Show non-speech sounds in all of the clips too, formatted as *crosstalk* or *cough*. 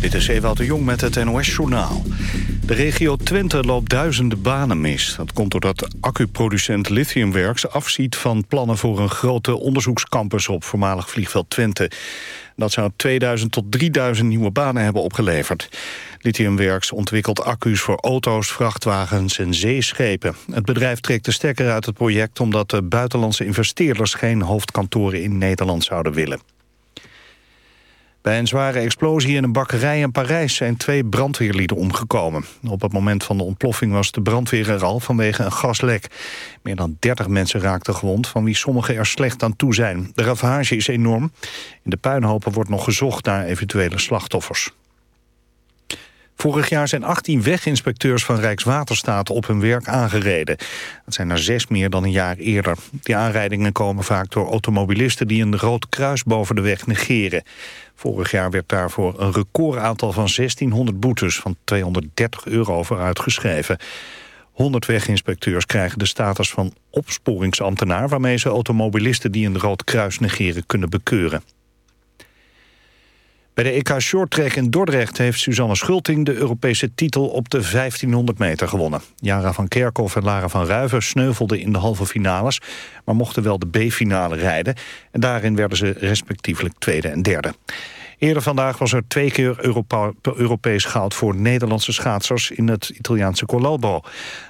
Dit is Ewout de Jong met het NOS-journaal. De regio Twente loopt duizenden banen mis. Dat komt doordat accuproducent Lithiumwerks afziet van plannen voor een grote onderzoekscampus op voormalig vliegveld Twente. Dat zou 2000 tot 3000 nieuwe banen hebben opgeleverd. Lithiumwerks ontwikkelt accu's voor auto's, vrachtwagens en zeeschepen. Het bedrijf trekt de stekker uit het project omdat de buitenlandse investeerders geen hoofdkantoren in Nederland zouden willen. Bij een zware explosie in een bakkerij in Parijs zijn twee brandweerlieden omgekomen. Op het moment van de ontploffing was de brandweer er al vanwege een gaslek. Meer dan 30 mensen raakten gewond, van wie sommigen er slecht aan toe zijn. De ravage is enorm. In de puinhopen wordt nog gezocht naar eventuele slachtoffers. Vorig jaar zijn 18 weginspecteurs van Rijkswaterstaat op hun werk aangereden. Dat zijn er zes meer dan een jaar eerder. Die aanrijdingen komen vaak door automobilisten die een rood kruis boven de weg negeren. Vorig jaar werd daarvoor een recordaantal van 1600 boetes van 230 euro voor uitgeschreven. 100 weginspecteurs krijgen de status van opsporingsambtenaar... waarmee ze automobilisten die een rood kruis negeren kunnen bekeuren. Bij de EK Shorttrack in Dordrecht heeft Suzanne Schulting de Europese titel op de 1500 meter gewonnen. Jara van Kerkhoff en Lara van Ruiven sneuvelden in de halve finales, maar mochten wel de B-finale rijden. En daarin werden ze respectievelijk tweede en derde. Eerder vandaag was er twee keer Europees goud voor Nederlandse schaatsers in het Italiaanse Colombo.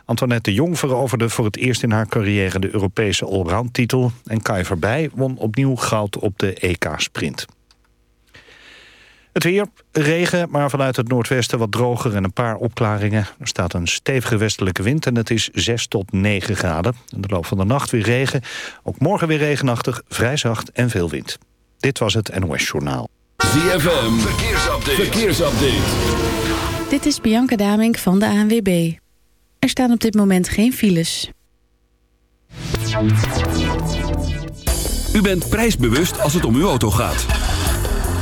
Antoinette Jong veroverde voor het eerst in haar carrière de Europese allround-titel. En Kai Verbij won opnieuw goud op de EK-sprint. Het weer, regen, maar vanuit het noordwesten wat droger en een paar opklaringen. Er staat een stevige westelijke wind en het is 6 tot 9 graden. In de loop van de nacht weer regen. Ook morgen weer regenachtig, vrij zacht en veel wind. Dit was het NOS Journaal. ZFM, verkeersupdate. verkeersupdate. Dit is Bianca Damink van de ANWB. Er staan op dit moment geen files. U bent prijsbewust als het om uw auto gaat.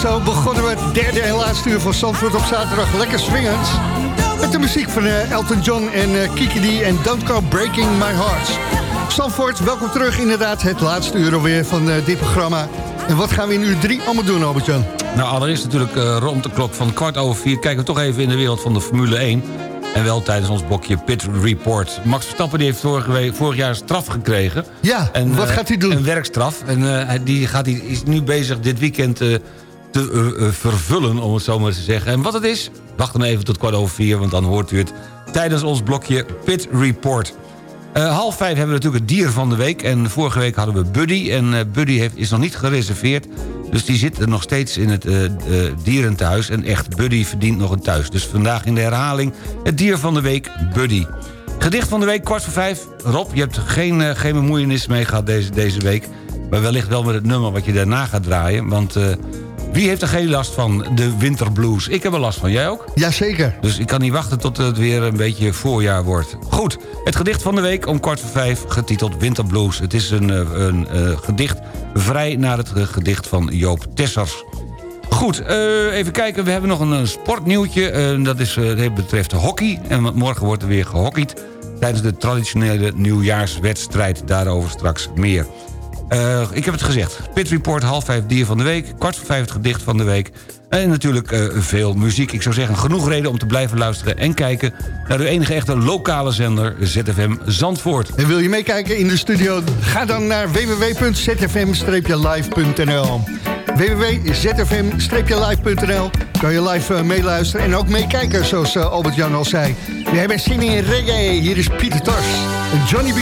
Zo begonnen we het derde en laatste uur van Zandvoort op zaterdag. Lekker swingend. Met de muziek van eh, Elton John en eh, Kiki D en Don't Go Breaking My Heart. Zandvoort, welkom terug. Inderdaad, het laatste uur alweer van eh, dit programma. En wat gaan we in uur drie allemaal doen, Albert-Jan? Nou, allereerst natuurlijk rond de klok van kwart over vier... kijken we toch even in de wereld van de Formule 1. En wel tijdens ons blokje Pit Report. Max Verstappen die heeft vorige week, vorig jaar straf gekregen. Ja, En, wat gaat hij doen? Een werkstraf. En hij- die gaat, hij is nu bezig dit weekend te eh, eh, vervullen, om het zo maar te zeggen. En wat het is, wacht dan even tot kwart over vier... want dan hoort u het tijdens ons blokje Pit Report. Eh, half vijf hebben we natuurlijk het dier van de week. En vorige week hadden we Buddy. En Buddy heeft, is nog niet gereserveerd. Dus die zit nog steeds in het dierenthuis. En echt, Buddy verdient nog een thuis. Dus vandaag in de herhaling het dier van de week, Buddy. Gedicht van de week, kwart voor vijf. Rob, je hebt geen, geen bemoeienis mee gehad deze, deze week. Maar wellicht wel met het nummer wat je daarna gaat draaien. Want wie heeft er geen last van de winterblues? Ik heb er last van, jij ook? Jazeker. Dus ik kan niet wachten tot het weer een beetje voorjaar wordt. Goed, het gedicht van de week om kwart voor vijf, getiteld Winterblues. Het is een, eh, een eh, gedicht vrij naar het eh, gedicht van Joop Tessers. Goed, even kijken. We hebben nog een, sportnieuwtje. Dat is, het betreft hockey. En morgen wordt er weer gehockeyd... tijdens de traditionele nieuwjaarswedstrijd. Daarover straks meer. Eh, ik heb het gezegd. Pit Report, half vijf dier van de week. Kwart voor vijf het gedicht van de week. En natuurlijk eh, veel muziek. Ik zou zeggen, genoeg reden om te blijven luisteren... en kijken naar de enige echte lokale zender ZFM Zandvoort. En wil je meekijken in de studio? Ga dan naar www.zfm-live.nl www.zfm-live.nl Kan je live eh, meeluisteren en ook meekijken, zoals Albert-Jan al zei. We hebben zin in reggae. Hier is Pieter Tars en Johnny B.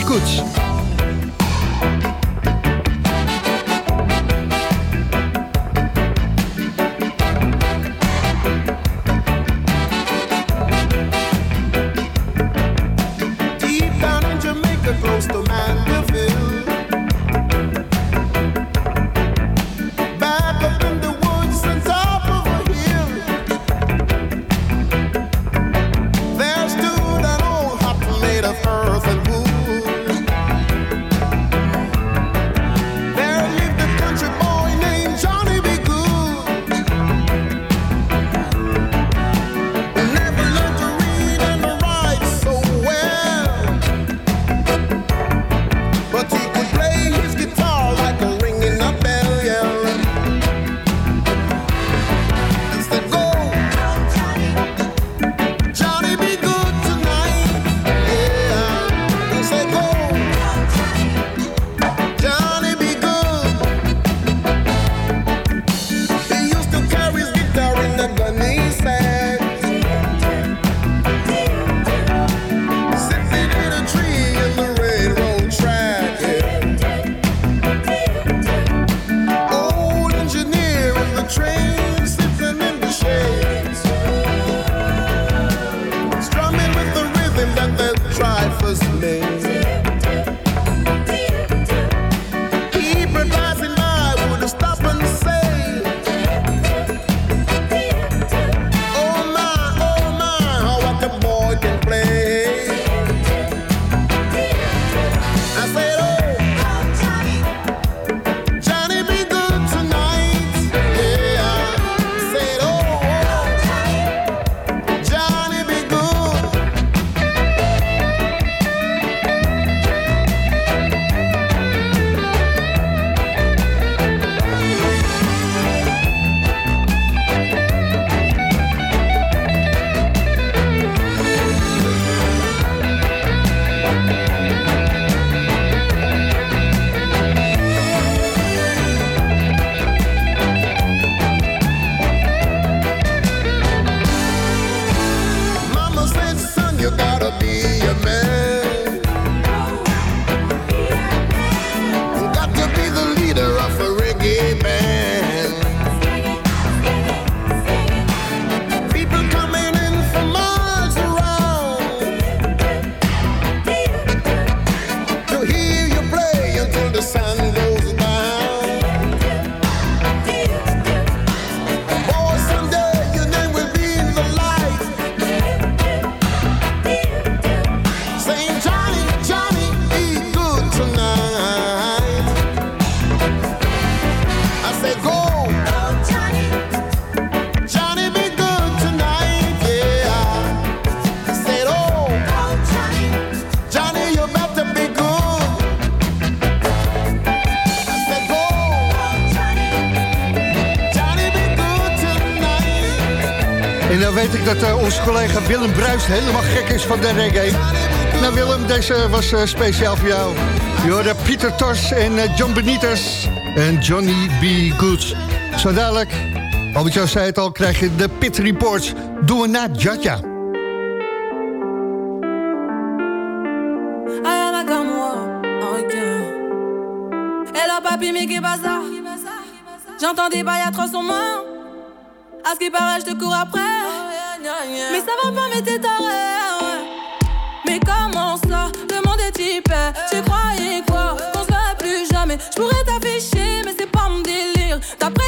drivers made. Weet ik dat eh, onze collega Willem Bruist helemaal gek is van de reggae. Nou Willem, deze was eh, speciaal voor jou. Je Pieter Tors en eh, John Benitez en Johnny B. Good. Zo dadelijk, Albert-Jan zei het al, krijg je de Pit Reports. Doen we na. Et là, papi, mais passe ça? J'entends des bails atroces sur moi. À ce qui paraît, je te cours après. Mais ça va pas, mais t'es taré. Mais comment ça? Le monde est. Tu croyais quoi? Qu'on se plus jamais. Je pourrais t'afficher, mais c'est pas mon délire. D'après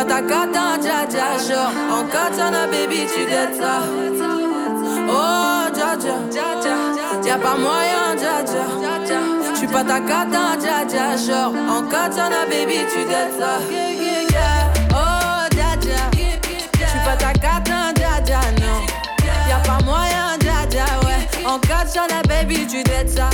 pas ta cata, dja dja. Genre, en katana, baby, tu t'aides ça. Oh, dja dja. Y'a pas moyen, dja dja. J'suis pas ta cata, dja dja. Genre, en katana, baby, tu t'aides ça. Oh, dja dja. J'suis pas ta dja dja, non. Y'a pas moyen, dja dja, ouais. En katana, baby, tu t'aides ça.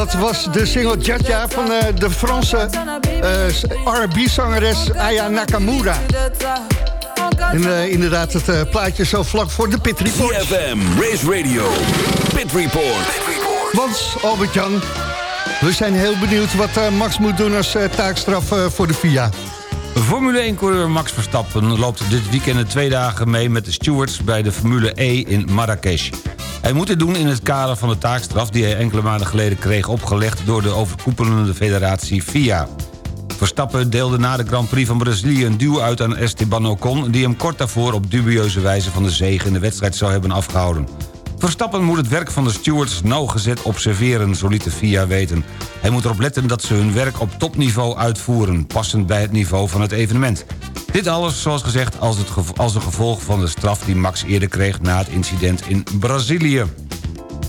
Dat was de single Jatja van eh, de Franse eh, R&B-zangeres Aya Nakamura. En eh, inderdaad, het plaatje zo vlak voor de Pit Report. CFM, Race Radio, Pit Report. Want, Albert-Jan, we zijn heel benieuwd wat Max moet doen als taakstraf voor de FIA. Formule 1-coureur Max Verstappen loopt dit weekend de twee dagen mee met de stewards bij de Formule E in Marrakesh. Hij moet dit doen in het kader van de taakstraf die hij enkele maanden geleden kreeg opgelegd door de overkoepelende federatie FIA. Verstappen deelde na de Grand Prix van Brazilië een duw uit aan Esteban Ocon... die hem kort daarvoor op dubieuze wijze van de zege in de wedstrijd zou hebben afgehouden. Verstappen moet het werk van de stewards nauwgezet observeren, zo liet de FIA weten. Hij moet erop letten dat ze hun werk op topniveau uitvoeren... passend bij het niveau van het evenement. Dit alles, zoals gezegd, als, het gevo- als een gevolg van de straf... die Max eerder kreeg na het incident in Brazilië.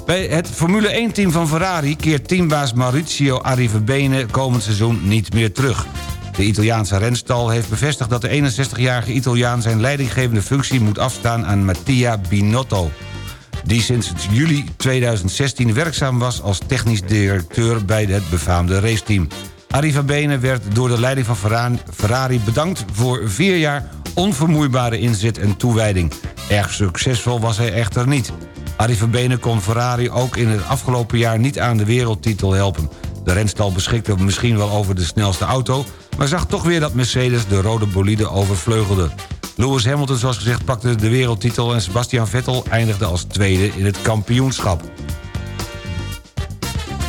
Bij het Formule 1-team van Ferrari keert teambaas Maurizio Arrivabene komend seizoen niet meer terug. De Italiaanse renstal heeft bevestigd dat de 61-jarige Italiaan... zijn leidinggevende functie moet afstaan aan Mattia Binotto die sinds juli 2016 werkzaam was als technisch directeur bij het befaamde raceteam. Arrivabene werd door de leiding van Ferra- Ferrari bedankt voor vier jaar onvermoeibare inzet en toewijding. Erg succesvol was hij echter niet. Arrivabene kon Ferrari ook in het afgelopen jaar niet aan de wereldtitel helpen. De renstal beschikte misschien wel over de snelste auto... maar zag toch weer dat Mercedes de rode bolide overvleugelde. Lewis Hamilton, zoals gezegd, pakte de wereldtitel... en Sebastian Vettel eindigde als tweede in het kampioenschap.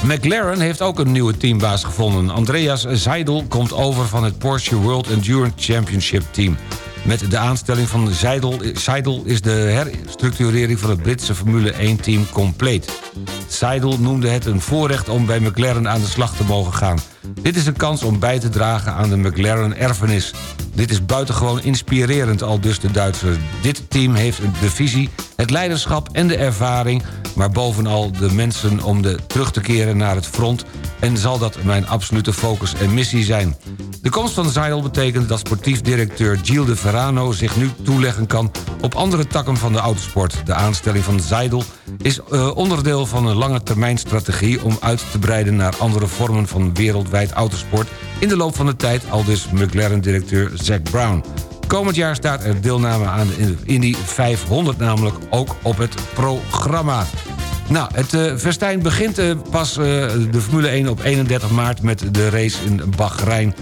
McLaren heeft ook een nieuwe teambaas gevonden. Andreas Seidel komt over van het Porsche World Endurance Championship team. Met de aanstelling van Seidel, is de herstructurering van het Britse Formule 1-team compleet. Seidel noemde het een voorrecht om bij McLaren aan de slag te mogen gaan. Dit is een kans om bij te dragen aan de McLaren-erfenis. Dit is buitengewoon inspirerend, al dus de Duitser. Dit team heeft de visie, het leiderschap en de ervaring... maar bovenal de mensen om de terug te keren naar het front... en zal dat mijn absolute focus en missie zijn. De komst van Zeidel betekent dat sportief directeur Gilles de Verano... zich nu toeleggen kan op andere takken van de autosport. De aanstelling van Zeidel is uh, onderdeel van een lange termijn strategie... om uit te breiden naar andere vormen van wereldwijd autosport... in de loop van de tijd, al dus McLaren-directeur Zack Brown. Komend jaar staat er deelname aan de Indy 500 namelijk ook op het programma. Nou, het uh, festijn begint uh, pas uh, de Formule 1 op 31 maart... met de race in Bahrein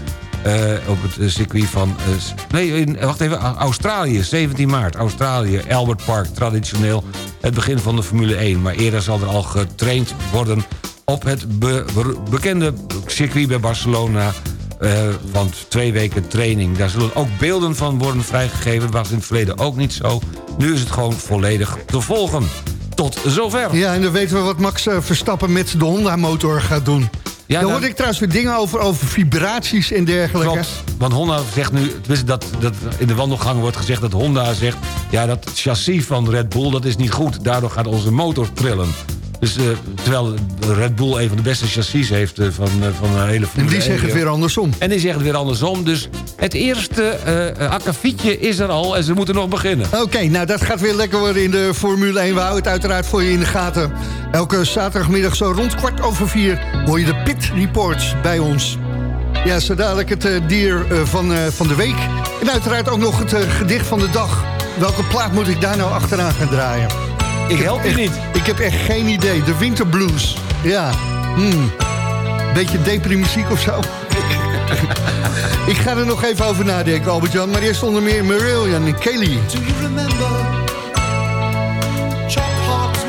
op het circuit van... nee, wacht even, Australië, 17 maart. Australië, Albert Park, traditioneel het begin van de Formule 1. Maar eerder zal er al getraind worden op het be bekende circuit bij Barcelona... Uh, want twee weken training. Daar zullen ook beelden van worden vrijgegeven. was in het verleden ook niet zo. Nu is het gewoon volledig te volgen. Tot zover. Ja, en dan weten we wat Max uh, Verstappen met de Honda-motor gaat doen. Ja, Daar hoorde ik trouwens weer dingen over, over vibraties en dergelijke. Klopt, want Honda zegt nu, dat, dat in de wandelgang wordt gezegd dat Honda zegt... ja, dat chassis van Red Bull, dat is niet goed. Daardoor gaat onze motor trillen. Dus uh, terwijl Red Bull een van de beste chassis heeft uh, van, uh, van een hele En die zeggen het weer andersom. En die zeggen het weer andersom. Dus het eerste akkefietje is er al en ze moeten nog beginnen. Oké, okay, nou dat gaat weer lekker worden in de Formule 1. We houden het uiteraard voor je in de gaten. Elke zaterdagmiddag zo rond kwart over vier hoor je de Pit Reports bij ons. Ja, zo dadelijk het dier van, van de week. En uiteraard ook nog het gedicht van de dag. Welke plaat moet ik daar nou achteraan gaan draaien? Ik help je niet. Ik heb echt geen idee. De winterblues. Ja. Hmm. Beetje deprimuziek of zo. *laughs* ik ga er nog even over nadenken, Albert-Jan. Maar eerst onder meer Marillion en Kelly. Do you remember Chop hearts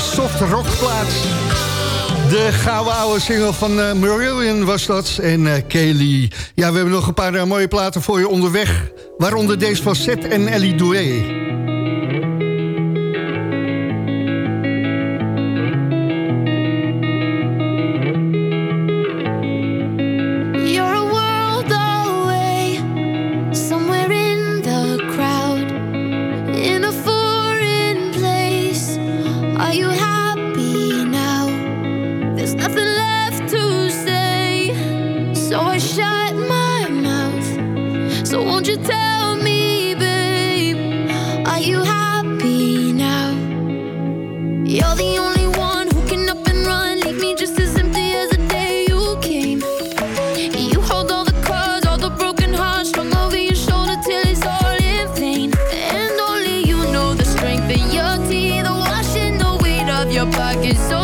soft rock plaats. De gouden oude single van eh, Marillion was dat en eh Kelly. Ja, we hebben nog een paar eh, mooie platen voor je onderweg. Waaronder deze van Seth en Ellie Doué. I so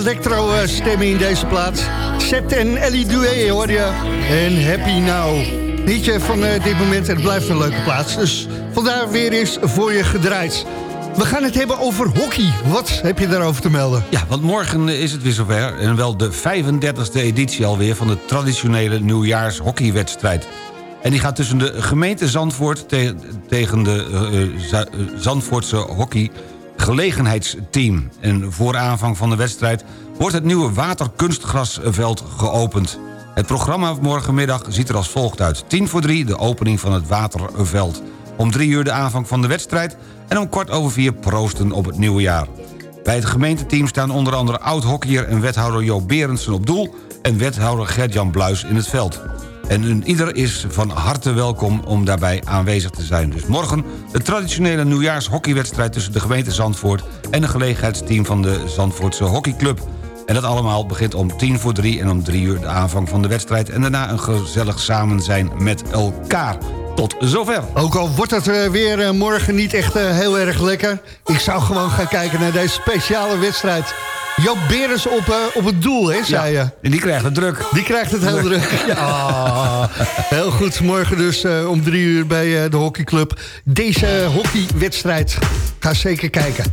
Leuk hè, die electro-stemming in deze plaats. Seth en Ellie Doué hoor je. En Happy Now. Liedje van eh, dit moment, het blijft een leuke plaats. Dus vandaar weer eens voor je gedraaid. We gaan het hebben over hockey. Wat heb je daarover te melden? Ja, want morgen is het weer zover. En wel de 35e editie alweer van de traditionele nieuwjaarshockeywedstrijd. En die gaat tussen de gemeente Zandvoort te- tegen de eh, eh, Zandvoortse hockey gelegenheidsteam. En voor aanvang van de wedstrijd wordt het nieuwe waterkunstgrasveld geopend. Het programma morgenmiddag ziet er als volgt uit. 10 voor 3 de opening van het waterveld. Om 3 uur de aanvang van de wedstrijd... en om kwart over 4 proosten op het nieuwe jaar. Bij het gemeenteteam staan onder andere oud-hockeyer en wethouder Jo Berendsen op doel... en wethouder Gert-Jan Bluis in het veld. En ieder is van harte welkom om daarbij aanwezig te zijn. Dus morgen de traditionele nieuwjaarshockeywedstrijd... tussen de gemeente Zandvoort en een gelegenheidsteam van de Zandvoortse hockeyclub. En dat allemaal begint om tien voor drie en om drie uur de aanvang van de wedstrijd... en daarna een gezellig samen zijn met elkaar. Tot zover. Ook al wordt het eh, weer eh, morgen niet echt eh, heel erg lekker. Ik zou gewoon gaan kijken naar deze speciale wedstrijd. Joop Berens op, op het doel, hè, zei je. En die krijgt het druk. Die krijgt het heel druk. *laughs* Ja. Heel goed, morgen dus om drie uur bij eh, de hockeyclub. Deze hockeywedstrijd. Ga zeker kijken.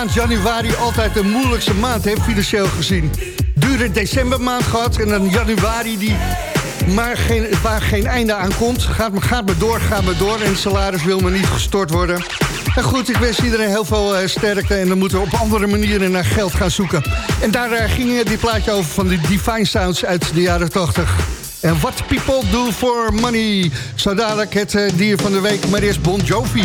Maand januari altijd de moeilijkste maand, hè, financieel gezien. Dure decembermaand gehad en dan januari die maar geen, waar geen einde aan komt. Gaat, gaat maar door, gaat maar door en salaris wil maar niet gestort worden. En goed, ik wens iedereen heel veel eh, sterkte en dan moeten we op andere manieren naar geld gaan zoeken. En daar eh, ging eh, die plaatje over van de Divine Sounds uit de jaren 80. En what people do for money. Zo dadelijk het dier van de week, maar eerst Bon Jovi.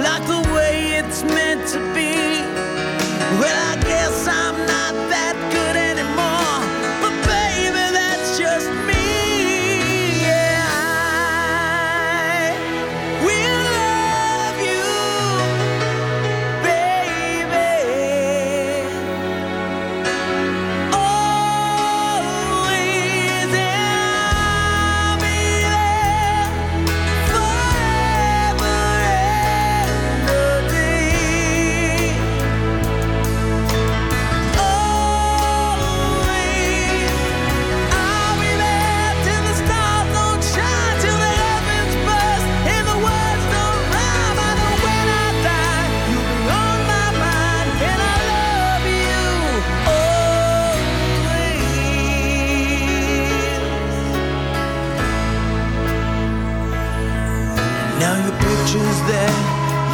like the way it's meant to be. Well, I things that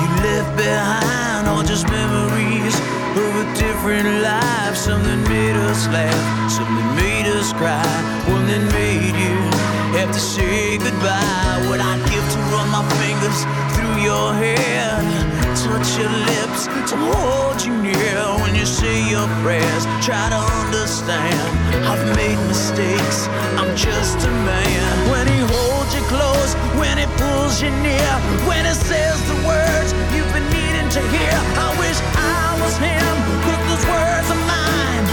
you left behind, all just memories of a different life. Something made us laugh, something made us cry, one that made you have to say goodbye. What I'd give to run my fingers through your hair touch your lips, to hold you near when you say your prayers. Try to understand, I've made mistakes, I'm just a man. When he holds you close, when he pulls you near, when he says the words you've been needing to hear. I wish I was him, put those words of mine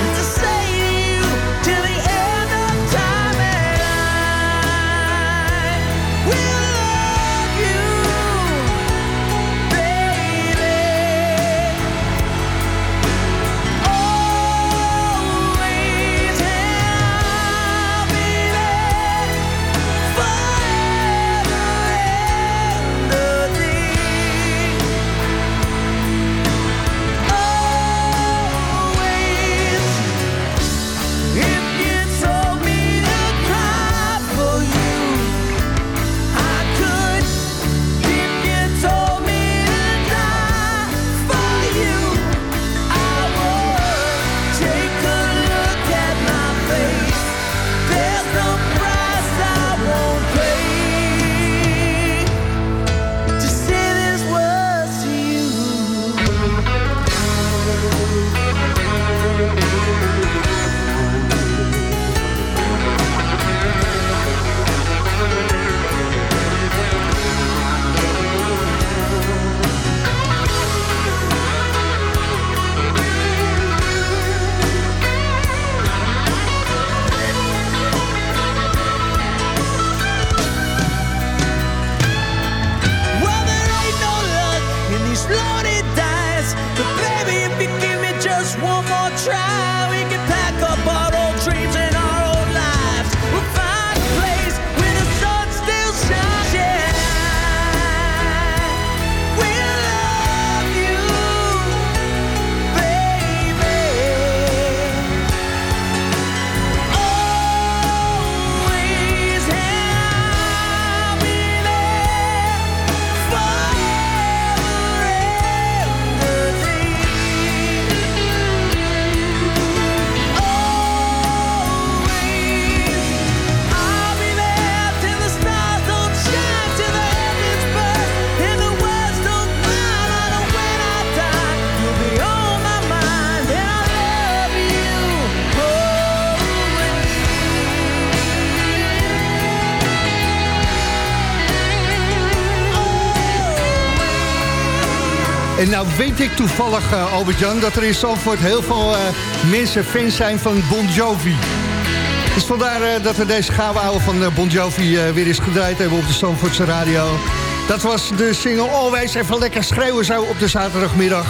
nou weet ik toevallig, eh, Albert-Jan, dat er in Zandvoort heel veel eh, mensen fans zijn van Bon Jovi. Dus vandaar eh, dat we deze gouden ouwe van Bon Jovi weer eens gedraaid hebben op de Zandvoortse radio. Dat was de single Always even lekker schreeuwen zo op de zaterdagmiddag.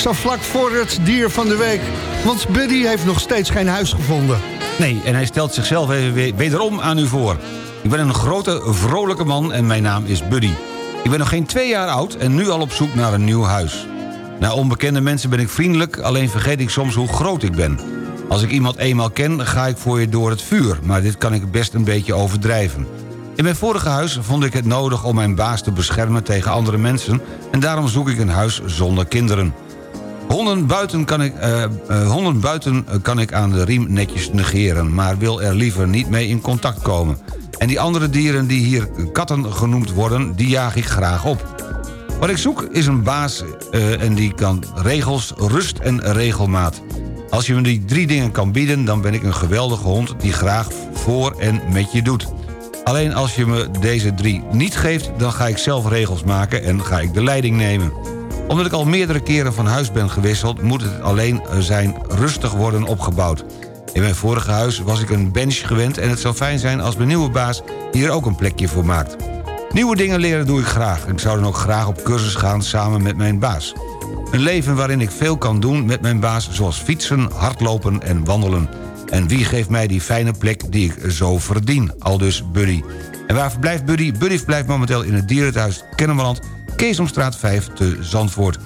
Zo vlak voor het dier van de week. Want Buddy heeft nog steeds geen huis gevonden. Nee, en hij stelt zichzelf even wederom aan u voor. Ik ben een grote, vrolijke man en mijn naam is Buddy. Ik ben nog geen twee jaar oud en nu al op zoek naar een nieuw huis. Naar onbekende mensen ben ik vriendelijk, alleen vergeet ik soms hoe groot ik ben. Als ik iemand eenmaal ken, ga ik voor je door het vuur... maar dit kan ik best een beetje overdrijven. In mijn vorige huis vond ik het nodig om mijn baas te beschermen tegen andere mensen... en daarom zoek ik een huis zonder kinderen. Honden buiten kan ik, eh, eh, honden buiten kan ik aan de riem netjes negeren... maar wil er liever niet mee in contact komen. En die andere dieren die hier katten genoemd worden... die jaag ik graag op. Wat ik zoek is een baas eh, en die kan regels, rust en regelmaat. Als je me die drie dingen kan bieden... dan ben ik een geweldige hond die graag voor en met je doet. Alleen als je me deze drie niet geeft... dan ga ik zelf regels maken en ga ik de leiding nemen omdat ik al meerdere keren van huis ben gewisseld... moet het alleen zijn rustig worden opgebouwd. In mijn vorige huis was ik een bench gewend... en het zou fijn zijn als mijn nieuwe baas hier ook een plekje voor maakt. Nieuwe dingen leren doe ik graag. Ik zou dan ook graag op cursus gaan samen met mijn baas. Een leven waarin ik veel kan doen met mijn baas... zoals fietsen, hardlopen en wandelen. En wie geeft mij die fijne plek die ik zo verdien? Aldus Buddy. En waar verblijft Buddy? Buddy verblijft momenteel in het dierenthuis Kennemerland... Keesomstraat 5 te Zandvoort.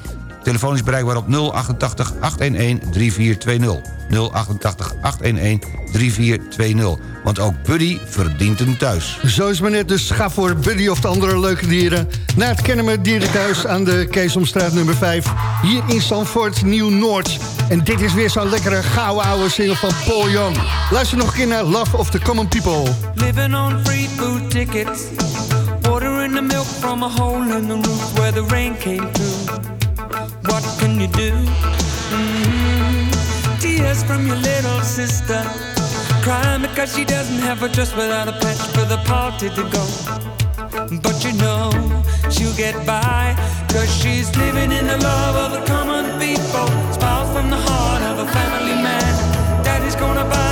Telefoon is bereikbaar op 088 811 3420. 088 811 3420. Want ook Buddy verdient een thuis. Zo is maar net, dus ga voor Buddy of de andere leuke dieren... naar het Kennemer Dierenthuis aan de Keesomstraat nummer 5... hier in Zandvoort, Nieuw-Noord. En dit is weer zo'n lekkere gouden oude single van Paul Young. Luister nog een keer naar Love of the Common People. Living on free food tickets. Water in the milk from a hole in the roof where the rain came through. What can you do? Mhm. Tears from your little sister. Crying because she doesn't have a dress without a patch for the party to go. But you know she'll get by Cause she's living in the love of the common people Smiles from the heart of a family man Daddy's gonna buy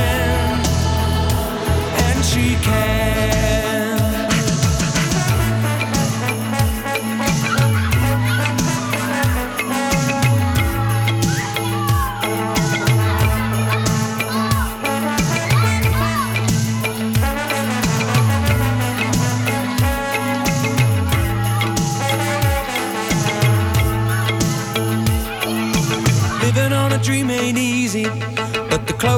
quer.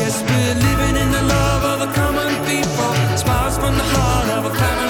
Yes, we're living in the love of the common people. Smiles from the heart of a family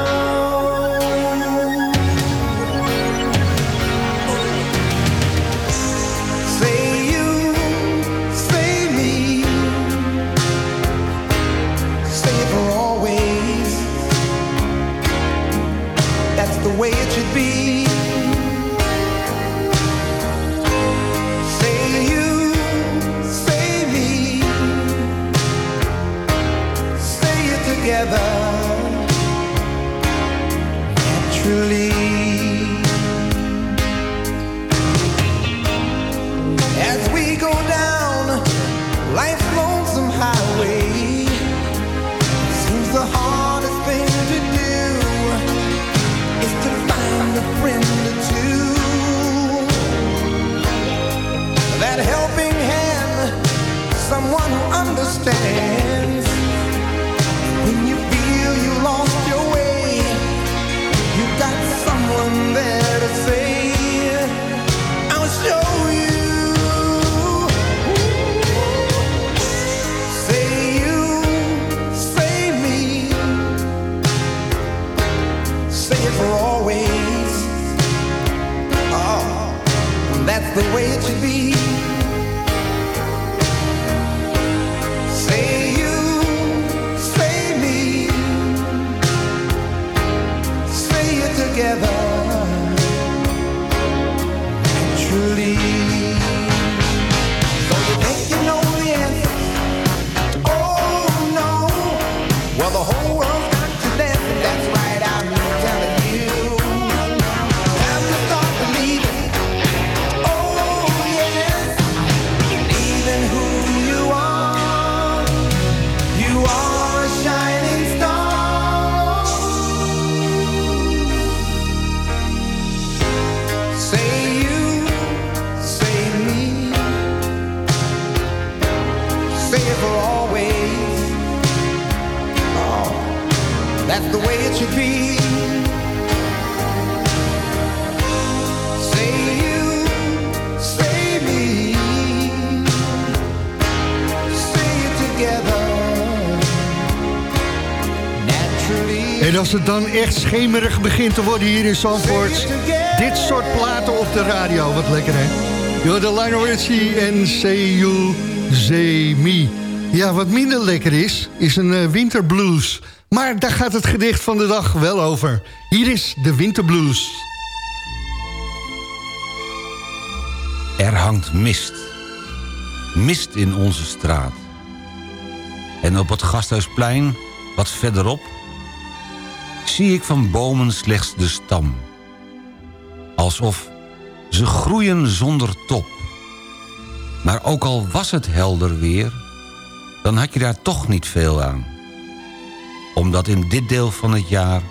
understand als het dan echt schemerig begint te worden hier in Zandvoort... dit soort platen op de radio, wat lekker hè? Yo, de Lionel Richie en Say You, Say Me. Ja, wat minder lekker is, is een eh, winterblues. Maar daar gaat het gedicht van de dag wel over. Hier is de winterblues. Er hangt mist. Mist in onze straat. En op het Gasthuisplein, wat verderop... zie ik van bomen slechts de stam. Alsof ze groeien zonder top. Maar ook al was het helder weer... dan had je daar toch niet veel aan. Omdat in dit deel van het jaar...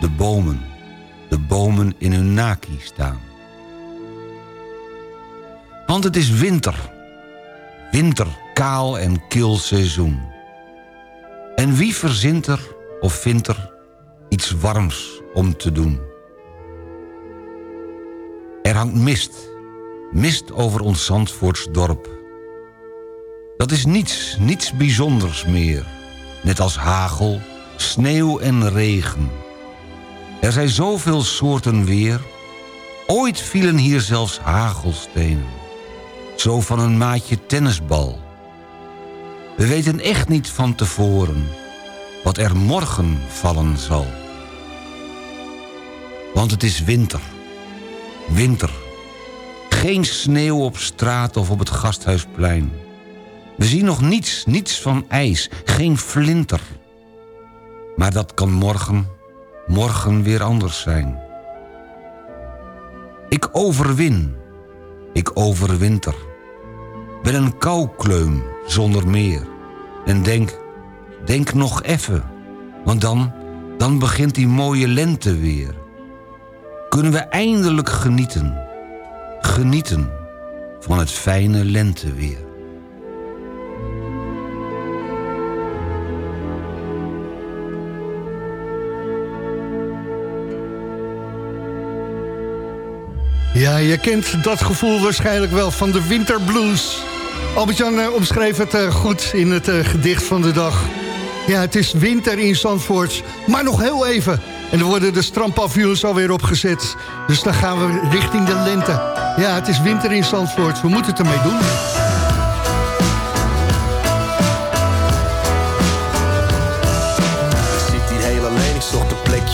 de bomen, de bomen in hun naki staan. Want het is winter. Winter, kaal en kil seizoen. En wie verzint er of vindt er iets warms om te doen? Er hangt mist. Mist over ons Zandvoorts dorp. Dat is niets, niets bijzonders meer. Net als hagel, sneeuw en regen. Er zijn zoveel soorten weer. Ooit vielen hier zelfs hagelstenen. Zo van een maatje tennisbal. We weten echt niet van tevoren wat er morgen vallen zal. Want het is winter. Winter. Geen sneeuw op straat of op het gasthuisplein. We zien nog niets, niets van ijs, geen flinter. Maar dat kan morgen, morgen weer anders zijn. Ik overwin, ik overwinter. Ben een koukleum zonder meer. En denk, denk nog even, want dan, dan begint die mooie lente weer. Kunnen we eindelijk genieten, genieten van het fijne lenteweer. Ja, je kent dat gevoel waarschijnlijk wel van de winterblues. Albert-Jan eh, omschreef het eh, goed in het eh, gedicht van de dag. Ja, het is winter in Zandvoort, maar nog heel even. En dan worden de strandpavioens alweer opgezet. Dus dan gaan we richting de lente. Ja, het is winter in Zandvoort. We moeten het ermee doen.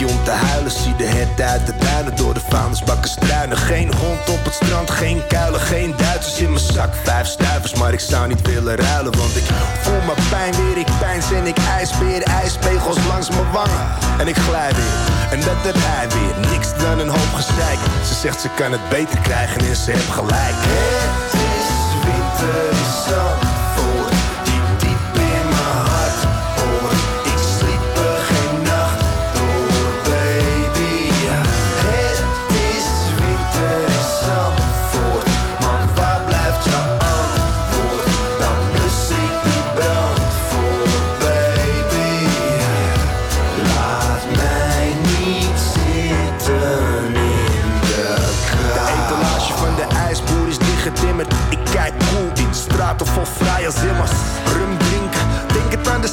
Om te huilen. Zie de het uit de duinen door de vuilnisbakken struinen. Geen hond op het strand, geen kuilen, geen Duitsers in mijn zak. Vijf stuivers, maar ik zou niet willen ruilen. Want ik voel mijn pijn weer, ik pijns en ik ijsbeer. Ijspegels langs mijn wangen en ik glij weer. En dat heb hij weer, niks dan een hoop gezeik. Ze zegt ze kan het beter krijgen en ze heeft gelijk. Het is winter in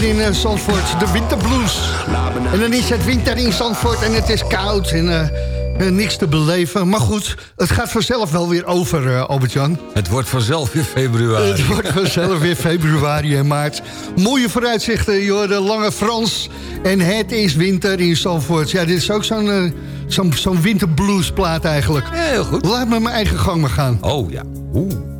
hier in eh, Zandvoort, de winterblues. En dan is het winter in Zandvoort en het is koud en eh, eh, niks te beleven. Maar goed, het gaat vanzelf wel weer over, eh, Albert-Jan. Het wordt vanzelf weer februari. Het wordt vanzelf weer februari en maart. Mooie vooruitzichten, joh, de lange Frans. En het is winter in Zandvoort. Ja, dit is ook zo'n zo'n zo'n winterbluesplaat eigenlijk. Ja, heel goed. Laat me mijn eigen gang maar gaan. Oh ja. Oeh.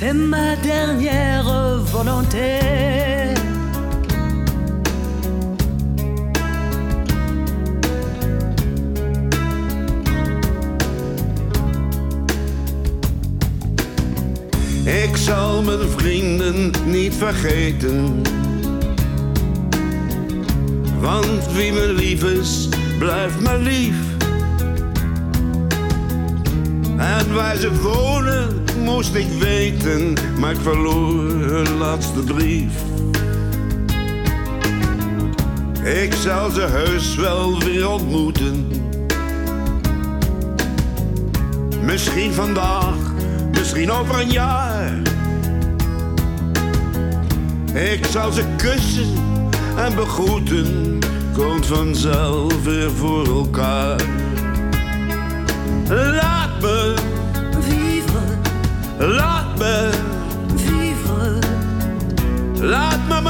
c'est ma dernière volonté. Ik zal mijn vrienden niet vergeten. Want wie me lief is, blijft me lief. En waar ze wonen, moest ik weten, maar ik verloor hun laatste brief. Ik zal ze heus wel weer ontmoeten. Misschien vandaag, misschien over een jaar. Ik zal ze kussen en begroeten, komt vanzelf weer voor elkaar. Laat me laat me vivre, laat me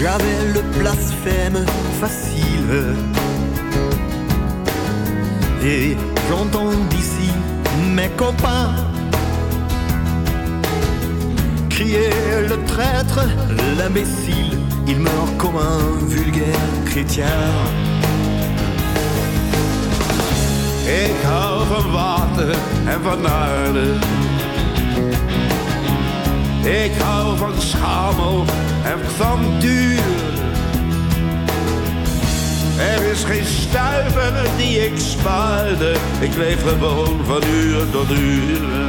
j'avais le blasphème facile. Et j'entends d'ici copains. Crier le traître, l'imbécile, il meurt comme un vulgaire chrétien. Ik hou van water en van. Ik hou van schamel en van duur. Er is geen stuiver die ik spaarde. Ik leef gewoon van uur tot uur.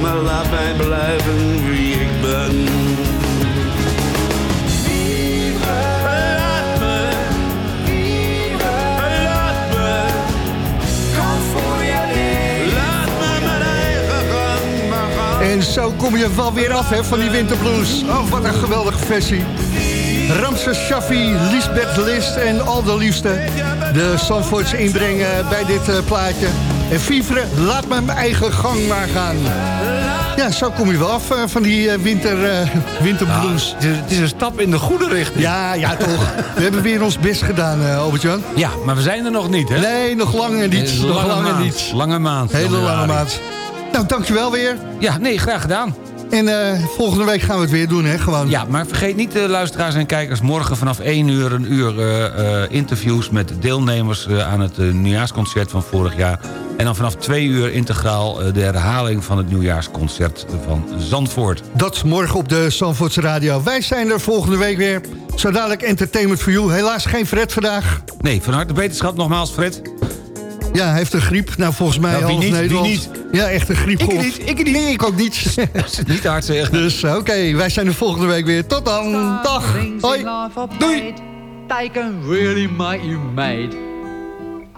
Maar laat mij blijven wie ik ben. En zo kom je wel weer af van die winterblues. Oh, wat een geweldige versie. Ramses Shaffi, Lisbeth List en al de liefste. De Sanfords inbrengen bij dit eh, plaatje. En Vivre, laat mijn eigen gang maar gaan. Ja, zo kom je wel af eh, van die eh, winter, eh, winterblues. het, is, het is een stap in de goede richting. Ja, ja toch. *laughs* We hebben weer ons best gedaan, Albert-Jan. Ja, maar we zijn er nog niet, hè? Nee, nog lang en niet. Nog lang en niet. Lange maand. Hele lange maand. Nou, dankjewel weer. Ja, nee, graag gedaan. En volgende week gaan we het weer doen, hè? Gewoon. Ja, maar vergeet niet, de luisteraars en kijkers... morgen vanaf 1 uur een uur interviews met deelnemers... aan het nieuwjaarsconcert van vorig jaar. En dan vanaf 2 uur integraal eh, de herhaling van het nieuwjaarsconcert van Zandvoort. Dat morgen op de Zandvoortse Radio. Wij zijn er volgende week weer. Zo dadelijk Entertainment for You. Helaas geen Fred vandaag. Nee, van harte wetenschap nogmaals, Fred. Ja, hij heeft een griep. Nou, volgens mij Nou, wie niet? Wie Nederland. niet? Ja, echt een griep. Ik niet, ik niet. Nee, ik ook niet. *laughs* niet hard zeggen. Dus oké, wij zijn er volgende week weer. Tot dan. Dag. Hoi. Doei. They can really make you mad.